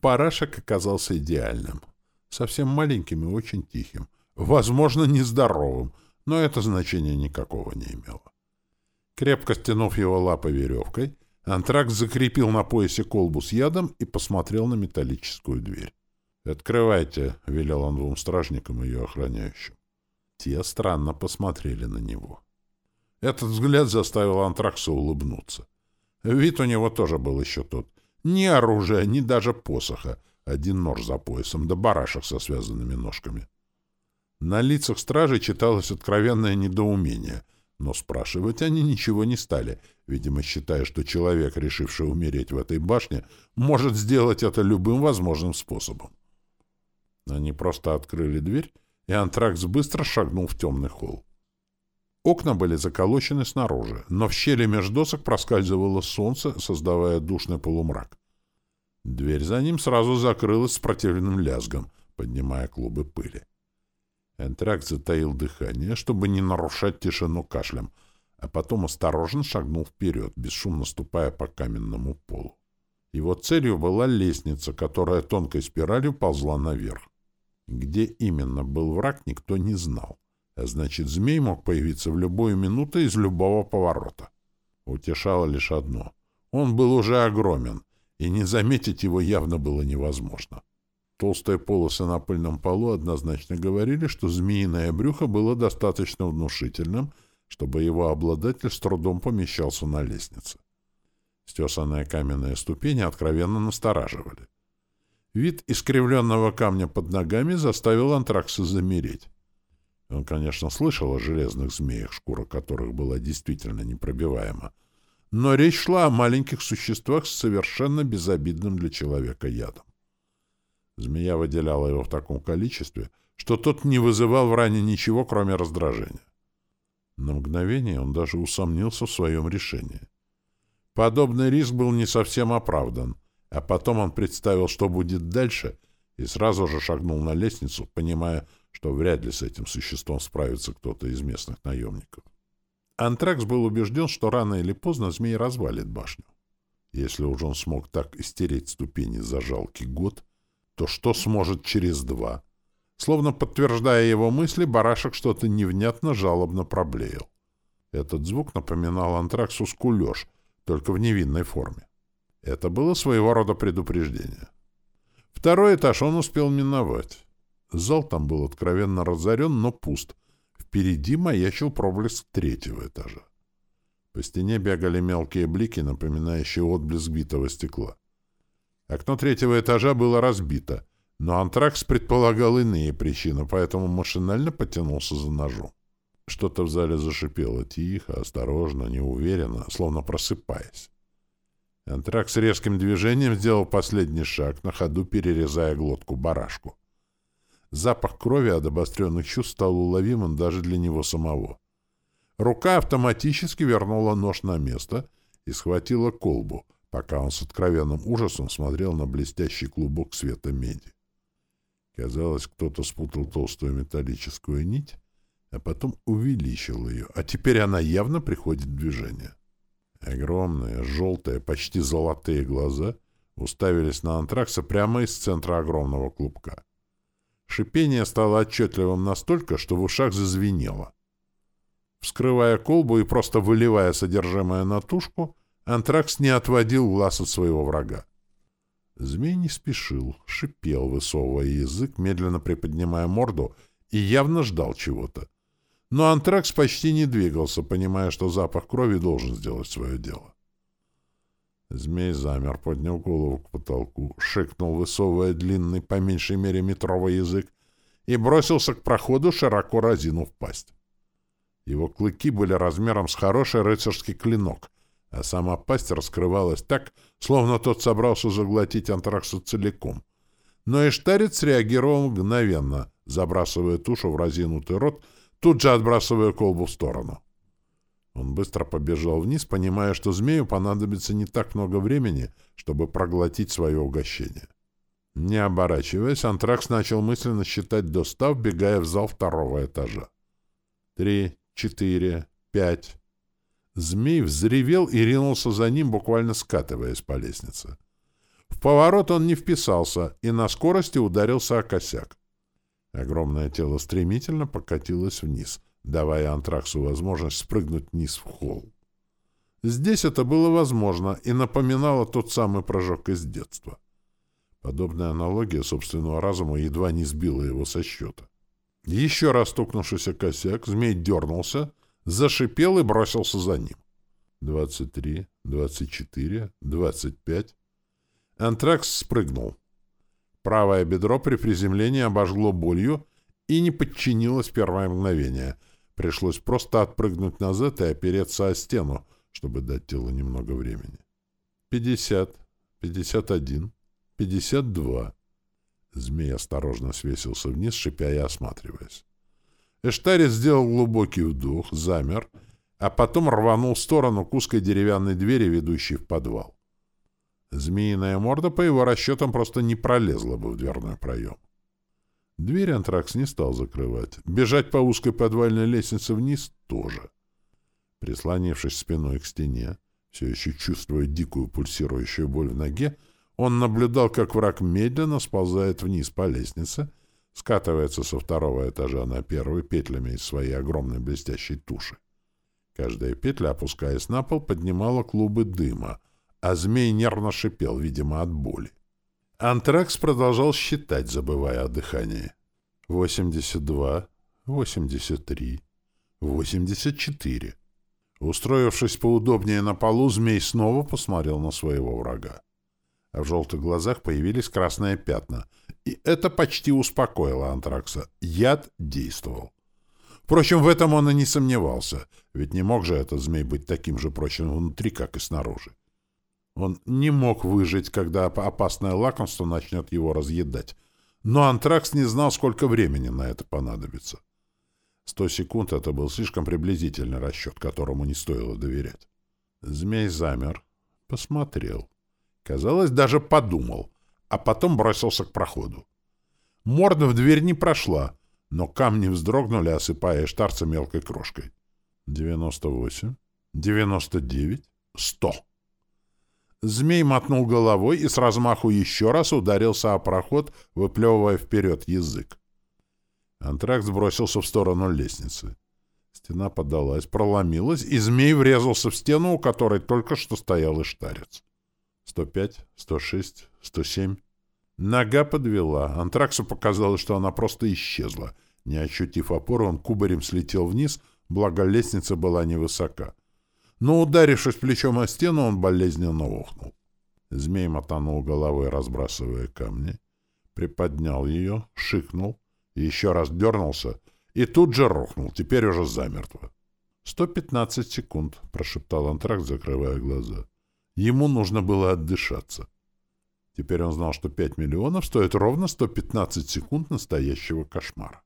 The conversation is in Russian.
Барашек оказался идеальным. Совсем маленьким и очень тихим. Возможно, нездоровым, но это значения никакого не имело. Крепко стянув его лапой веревкой, Антракс закрепил на поясе колбу с ядом и посмотрел на металлическую дверь. «Открывайте», — велел он двум стражникам ее охраняющим. Те странно посмотрели на него. Этот взгляд заставил Антракса улыбнуться. Вид у него тоже был еще тот. Ни оружия, ни даже посоха. Один нож за поясом, да барашек со связанными ножками. На лицах стражей читалось откровенное недоумение, но спрашивать они ничего не стали, видимо, считая, что человек, решивший умереть в этой башне, может сделать это любым возможным способом. Они просто открыли дверь, и Антракс быстро шагнул в темный холл. Окна были заколочены снаружи, но в щели между досок проскальзывало солнце, создавая душный полумрак. Дверь за ним сразу закрылась с противным лязгом, поднимая клубы пыли. Энтракт затаил дыхание, чтобы не нарушать тишину кашлем, а потом осторожно шагнул вперед, бесшумно ступая по каменному полу. Его целью была лестница, которая тонкой спиралью ползла наверх. Где именно был враг, никто не знал. А значит, змей мог появиться в любую минуту из любого поворота. Утешало лишь одно. Он был уже огромен, и не заметить его явно было невозможно. Толстые полосы на пыльном полу однозначно говорили, что змеиное брюхо было достаточно внушительным, чтобы его обладатель с трудом помещался на лестнице. Стесанные каменные ступени откровенно настораживали. Вид искривленного камня под ногами заставил антракса замереть. Он, конечно, слышал о железных змеях, шкура которых была действительно непробиваема, но речь шла о маленьких существах с совершенно безобидным для человека ядом. Змея выделяла его в таком количестве, что тот не вызывал в ране ничего, кроме раздражения. На мгновение он даже усомнился в своем решении. Подобный риск был не совсем оправдан, а потом он представил, что будет дальше, и сразу же шагнул на лестницу, понимая, что вряд ли с этим существом справится кто-то из местных наемников. Антракс был убежден, что рано или поздно змей развалит башню. Если уж он смог так истереть ступени за жалкий год, то что сможет через два? Словно подтверждая его мысли, барашек что-то невнятно жалобно проблеял. Этот звук напоминал антраксу скулеж, только в невинной форме. Это было своего рода предупреждение. Второй этаж он успел миновать. Зал там был откровенно разорен, но пуст. Впереди маячил проблеск третьего этажа. По стене бегали мелкие блики, напоминающие отблеск битого стекла. Окно третьего этажа было разбито, но антракс предполагал иные причины, поэтому машинально потянулся за ножом. Что-то в зале зашипело тихо, осторожно, неуверенно, словно просыпаясь. Антракс резким движением сделал последний шаг, на ходу перерезая глотку барашку. Запах крови от обостренных чувств стал уловимым даже для него самого. Рука автоматически вернула нож на место и схватила колбу, пока он с откровенным ужасом смотрел на блестящий клубок света меди. Казалось, кто-то спутал толстую металлическую нить, а потом увеличил ее, а теперь она явно приходит в движение. Огромные, желтые, почти золотые глаза уставились на антракса прямо из центра огромного клубка. Шипение стало отчетливым настолько, что в ушах зазвенело. Вскрывая колбу и просто выливая содержимое на тушку, антракс не отводил глаз от своего врага. Змей не спешил, шипел, высовывая язык, медленно приподнимая морду, и явно ждал чего-то. Но антракс почти не двигался, понимая, что запах крови должен сделать свое дело. Змей замер, поднял голову к потолку, шикнул, высовывая длинный, по меньшей мере метровый язык, и бросился к проходу, широко разинув пасть. Его клыки были размером с хороший рыцарский клинок, а сама пасть раскрывалась так, словно тот собрался заглотить антракса целиком. Но и штарец реагировал мгновенно, забрасывая тушу в разинутый рот, тут же отбрасывая колбу в сторону. Он быстро побежал вниз, понимая, что змею понадобится не так много времени, чтобы проглотить свое угощение. Не оборачиваясь, Антракс начал мысленно считать до ста, вбегая в зал второго этажа. Три, четыре, пять. Змей взревел и ринулся за ним, буквально скатываясь по лестнице. В поворот он не вписался и на скорости ударился о косяк. Огромное тело стремительно покатилось вниз, давая антраксу возможность спрыгнуть вниз в холл. Здесь это было возможно и напоминало тот самый прыжок из детства. Подобная аналогия собственного разума едва не сбила его со счета. Еще раз стукнувшись о косяк, змей дернулся, зашипел и бросился за ним. Двадцать три, двадцать четыре, двадцать пять. Антракс спрыгнул. Правое бедро при приземлении обожгло болью и не подчинилось первое мгновение. Пришлось просто отпрыгнуть назад и опереться о стену, чтобы дать телу немного времени. Пятьдесят, пятьдесят один, пятьдесят два. Змей осторожно свесился вниз, шипя и осматриваясь. Эштарец сделал глубокий вдох, замер, а потом рванул в сторону к узкой деревянной двери, ведущей в подвал. Змеиная морда, по его расчетам, просто не пролезла бы в дверной проем. Дверь антракс не стал закрывать. Бежать по узкой подвальной лестнице вниз тоже. Прислонившись спиной к стене, все еще чувствуя дикую пульсирующую боль в ноге, он наблюдал, как враг медленно сползает вниз по лестнице, скатывается со второго этажа на первый петлями из своей огромной блестящей туши. Каждая петля, опускаясь на пол, поднимала клубы дыма, а змей нервно шипел, видимо, от боли. Антракс продолжал считать, забывая о дыхании. Восемьдесят два, восемьдесят три, восемьдесят четыре. Устроившись поудобнее на полу, змей снова посмотрел на своего врага а в желтых глазах появились красные пятна. И это почти успокоило антракса. Яд действовал. Впрочем, в этом он и не сомневался, ведь не мог же этот змей быть таким же прочным внутри, как и снаружи. Он не мог выжить, когда опасное лакомство начнет его разъедать. Но антракс не знал, сколько времени на это понадобится. Сто секунд — это был слишком приблизительный расчет, которому не стоило доверять. Змей замер, посмотрел. Казалось, даже подумал, а потом бросился к проходу. Морда в дверь не прошла, но камни вздрогнули, осыпая штарца мелкой крошкой. Девяносто восемь, девяносто девять, сто. Змей мотнул головой и с размаху еще раз ударился о проход, выплевывая вперед язык. Антракс бросился в сторону лестницы. Стена подалась, проломилась, и змей врезался в стену, у которой только что стоял иштарец. 105, 106, 107. Нога подвела. Антраксу показалось, что она просто исчезла. Не ощутив опору, он кубарем слетел вниз, благо лестница была невысока. Но, ударившись плечом о стену, он болезненно охнул. Змей мотанул головой, разбрасывая камни, приподнял ее, шикнул, еще раз дернулся и тут же рухнул, теперь уже замертво. «Сто пятнадцать секунд», — прошептал антракт, закрывая глаза. Ему нужно было отдышаться. Теперь он знал, что 5 миллионов стоит ровно 115 секунд настоящего кошмара.